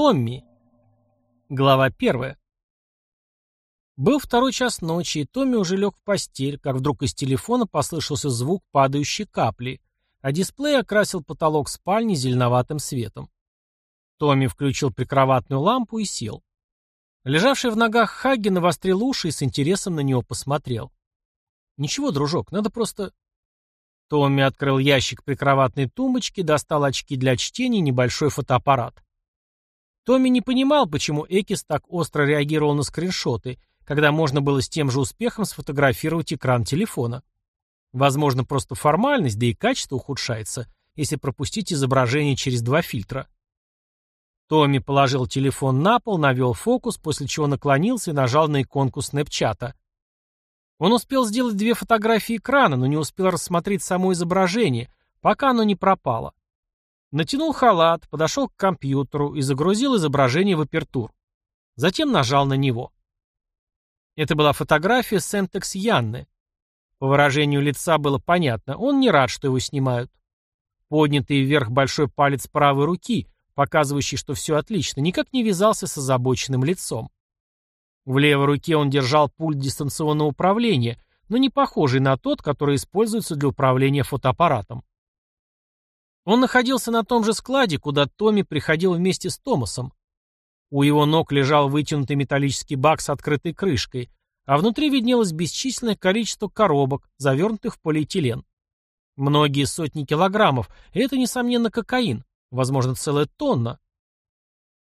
Томми. Глава первая. Был второй час ночи, и Томми уже лег в постель, как вдруг из телефона послышался звук падающей капли, а дисплей окрасил потолок спальни зеленоватым светом. Томми включил прикроватную лампу и сел. Лежавший в ногах Хагги навострил уши и с интересом на него посмотрел. «Ничего, дружок, надо просто...» Томми открыл ящик прикроватной тумбочки, достал очки для чтения и небольшой фотоаппарат. Томми не понимал, почему Экис так остро реагировал на скриншоты, когда можно было с тем же успехом сфотографировать экран телефона. Возможно, просто формальность, да и качество ухудшается, если пропустить изображение через два фильтра. Томми положил телефон на пол, навел фокус, после чего наклонился и нажал на иконку снэпчата. Он успел сделать две фотографии экрана, но не успел рассмотреть само изображение, пока оно не пропало. Натянул халат, подошел к компьютеру и загрузил изображение в апертур. Затем нажал на него. Это была фотография Сентекс Янны. По выражению лица было понятно, он не рад, что его снимают. Поднятый вверх большой палец правой руки, показывающий, что все отлично, никак не вязался с озабоченным лицом. В левой руке он держал пульт дистанционного управления, но не похожий на тот, который используется для управления фотоаппаратом. Он находился на том же складе, куда Томми приходил вместе с Томасом. У его ног лежал вытянутый металлический бак с открытой крышкой, а внутри виднелось бесчисленное количество коробок, завернутых в полиэтилен. Многие сотни килограммов, и это, несомненно, кокаин, возможно, целая тонна.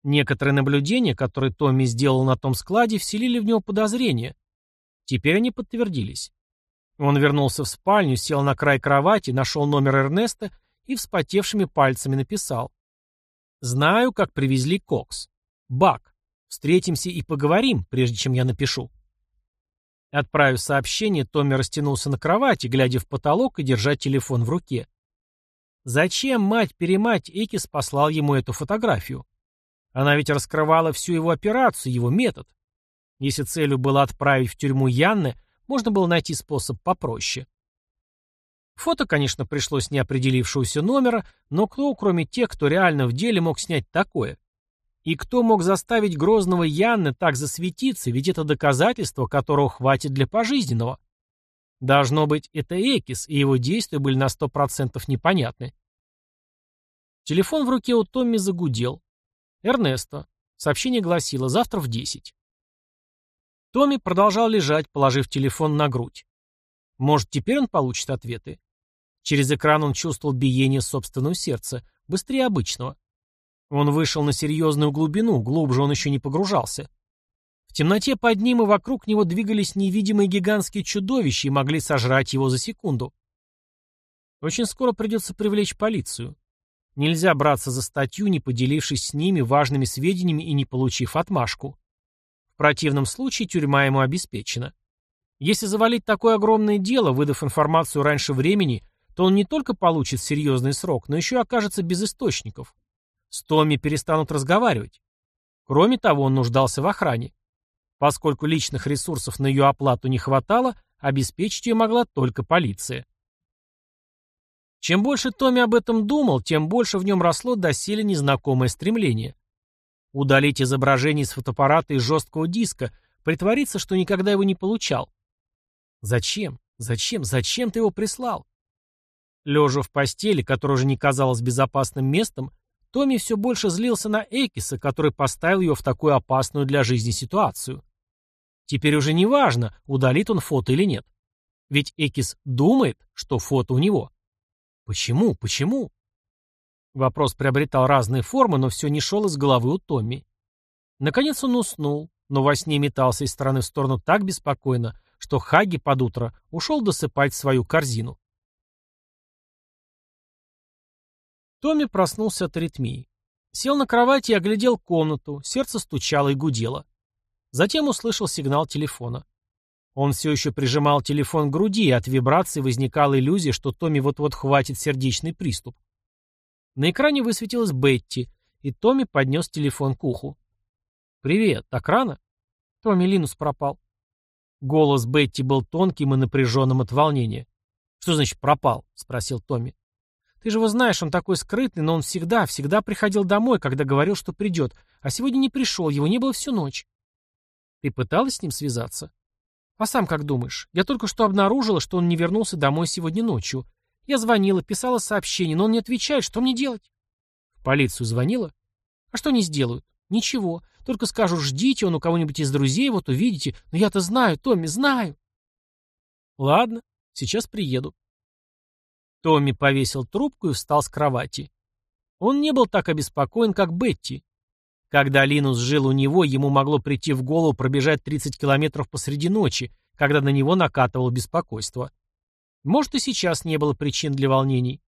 Некоторые наблюдения, которые Томми сделал на том складе, вселили в него подозрения. Теперь они подтвердились. Он вернулся в спальню, сел на край кровати, нашел номер Эрнеста и вспотевшими пальцами написал. «Знаю, как привезли Кокс. Бак. Встретимся и поговорим, прежде чем я напишу». Отправив сообщение, Томми растянулся на кровати, глядя в потолок и держа телефон в руке. Зачем мать-перемать Экис послал ему эту фотографию? Она ведь раскрывала всю его операцию, его метод. Если целью было отправить в тюрьму Янны, можно было найти способ попроще. Фото, конечно, пришлось неопределившегося номера, но кто, кроме тех, кто реально в деле мог снять такое? И кто мог заставить грозного Янны так засветиться, ведь это доказательство, которого хватит для пожизненного? Должно быть, это Экис, и его действия были на сто процентов непонятны. Телефон в руке у Томми загудел. Эрнесто. Сообщение гласило «завтра в 10». Томми продолжал лежать, положив телефон на грудь. Может, теперь он получит ответы? Через экран он чувствовал биение собственного сердца, быстрее обычного. Он вышел на серьезную глубину, глубже он еще не погружался. В темноте под ним и вокруг него двигались невидимые гигантские чудовища и могли сожрать его за секунду. Очень скоро придется привлечь полицию. Нельзя браться за статью, не поделившись с ними важными сведениями и не получив отмашку. В противном случае тюрьма ему обеспечена. Если завалить такое огромное дело, выдав информацию раньше времени, то он не только получит серьезный срок, но еще окажется без источников. С Томми перестанут разговаривать. Кроме того, он нуждался в охране. Поскольку личных ресурсов на ее оплату не хватало, обеспечить ее могла только полиция. Чем больше Томми об этом думал, тем больше в нем росло доселе незнакомое стремление. Удалить изображение с фотоаппарата и жесткого диска, притвориться, что никогда его не получал. Зачем? Зачем? Зачем ты его прислал? Лежа в постели, которая уже не казалась безопасным местом, Томми все больше злился на Экиса, который поставил ее в такую опасную для жизни ситуацию. Теперь уже не важно, удалит он фото или нет. Ведь Экис думает, что фото у него. Почему? Почему? Вопрос приобретал разные формы, но все не шел из головы у Томми. Наконец он уснул, но во сне метался из стороны в сторону так беспокойно, что Хаги под утро ушел досыпать свою корзину. Томми проснулся от аритмии. Сел на кровати и оглядел комнату, сердце стучало и гудело. Затем услышал сигнал телефона. Он все еще прижимал телефон к груди, и от вибрации возникала иллюзия, что Томми вот-вот хватит сердечный приступ. На экране высветилась Бетти, и Томми поднес телефон к уху. «Привет, так рано?» Томми Линус пропал. Голос Бетти был тонким и напряженным от волнения. «Что значит пропал?» — спросил Томми. Ты же его знаешь, он такой скрытный, но он всегда, всегда приходил домой, когда говорил, что придет. А сегодня не пришел, его не было всю ночь. Ты пыталась с ним связаться? А сам как думаешь? Я только что обнаружила, что он не вернулся домой сегодня ночью. Я звонила, писала сообщение, но он не отвечает. Что мне делать? В полицию звонила? А что они сделают? Ничего. Только скажут, ждите, он у кого-нибудь из друзей, вот увидите. Но я-то знаю, Томми, знаю. Ладно, сейчас приеду. Томми повесил трубку и встал с кровати. Он не был так обеспокоен, как Бетти. Когда Линус жил у него, ему могло прийти в голову пробежать 30 километров посреди ночи, когда на него накатывало беспокойство. Может, и сейчас не было причин для волнений.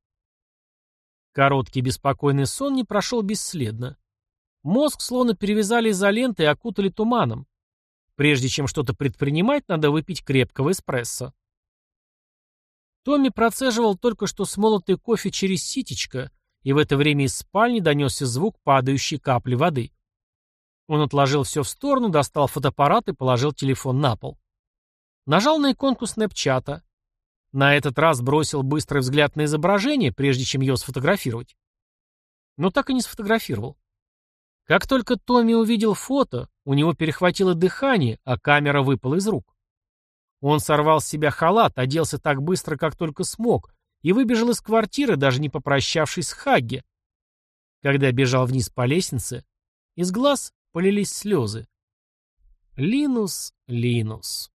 Короткий беспокойный сон не прошел бесследно. Мозг словно перевязали изолентой и окутали туманом. Прежде чем что-то предпринимать, надо выпить крепкого эспрессо. Томми процеживал только что смолотый кофе через ситечко, и в это время из спальни донесся звук падающей капли воды. Он отложил все в сторону, достал фотоаппарат и положил телефон на пол. Нажал на иконку снэпчата. На этот раз бросил быстрый взгляд на изображение, прежде чем ее сфотографировать. Но так и не сфотографировал. Как только Томми увидел фото, у него перехватило дыхание, а камера выпала из рук. Он сорвал с себя халат, оделся так быстро, как только смог, и выбежал из квартиры, даже не попрощавшись с Хагге. Когда бежал вниз по лестнице, из глаз полились слезы. Линус, Линус.